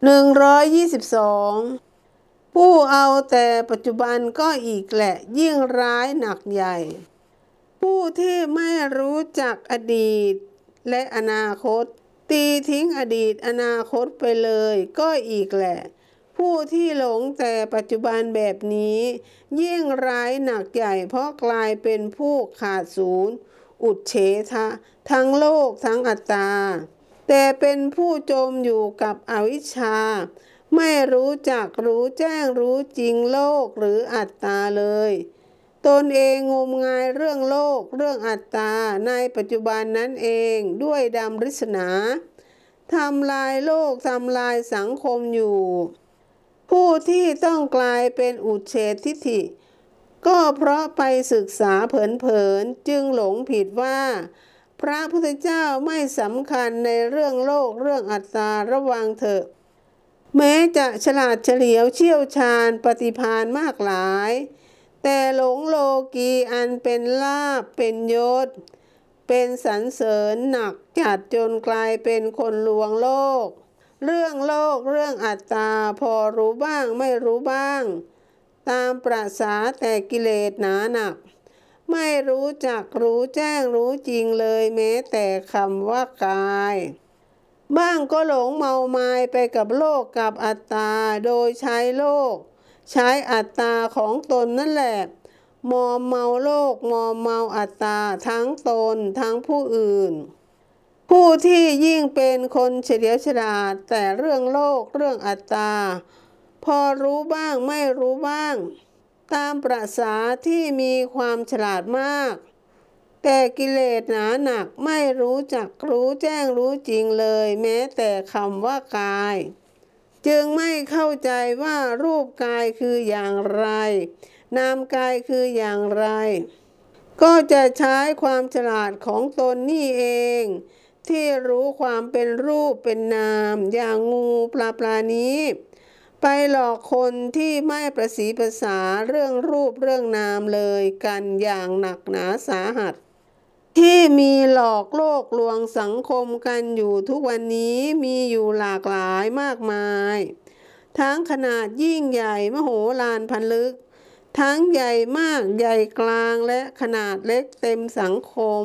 122 ผู้เอาแต่ปัจจุบันก็อีกแหละยิ่งร้ายหนักใหญ่ ผู้ที่ไม่รู้จักอดีตและอนาคต ตีทิ้งอดีตอนาคตไปเลยก็อีกแหละ ผู้ที่หลงแต่ปัจจุบันแบบนี้ ยิ่งร้ายหนักใหญ่เพราะกลายเป็นผู้ขาดศูนย์ อุดเฉทะ ทั้งโลกทั้งอัตตา แต่เป็นผู้จมอยู่กับอวิชชา ไม่รู้จักรู้แจ้งรู้จริงโลกหรืออัตตาเลย ตนเองงมงายเรื่องโลกเรื่องอัตตาในปัจจุบันนั้นเองด้วยดำริษนาทำลายโลกทำลายสังคมอยู่ ผู้ที่ต้องกลายเป็นอุเฉททิฏฐิ ก็เพราะไปศึกษาเผินๆจึงหลงผิดว่า พระพุทธเจ้าไม่สำคัญในเรื่องโลกเรื่องอัตตาระวังเถอะ แม้จะฉลาดเฉลียวเชี่ยวชาญปฏิพานมากหลาย แต่หลงโลกีอันเป็นลาบเป็นยศ เป็นสรรเสริญหนักจัดจนกลายเป็นคนลวงโลก เรื่องโลกเรื่องอัตตาพอรู้บ้างไม่รู้บ้าง ตามประษาแต่กิเลสหนาหนัก ไม่รู้จักรู้แจ้งรู้จริงเลยแม้แต่คำว่ากาย บ้างก็หลงเมามายไปกับโลกกับอัตตา โดยใช้โลก ใช้อัตตาของตนนั่นแหละ มอมเมาโลก มอมเมาอัตตา ทั้งตนทั้งผู้อื่น ผู้ที่ยิ่งเป็นคนเฉลียวฉลาดแต่เรื่องโลกเรื่องอัตตา พอรู้บ้างไม่รู้บ้าง ตามประษาที่มีความฉลาดมาก แต่กิเลสหนาหนักไม่รู้จักรู้แจ้งรู้จริงเลย แม้แต่คำว่ากาย จึงไม่เข้าใจว่ารูปกายคืออย่างไร นามกายคืออย่างไร ก็จะใช้ความฉลาดของตนนี่เอง ที่รู้ความเป็นรูปเป็นนาม อย่างงูปลาปลานี้ ไปหลอกคนที่ไม่ประสีภาษาเรื่องรูปเรื่องนามเลยกันอย่างหนักหนาสาหัส ที่มีหลอกโลกลวงสังคมกันอยู่ทุกวันนี้มีอยู่หลากหลายมากมาย ทั้งขนาดยิ่งใหญ่มโหฬารพันลึก ทั้งใหญ่มากใหญ่กลางและขนาดเล็กเต็มสังคม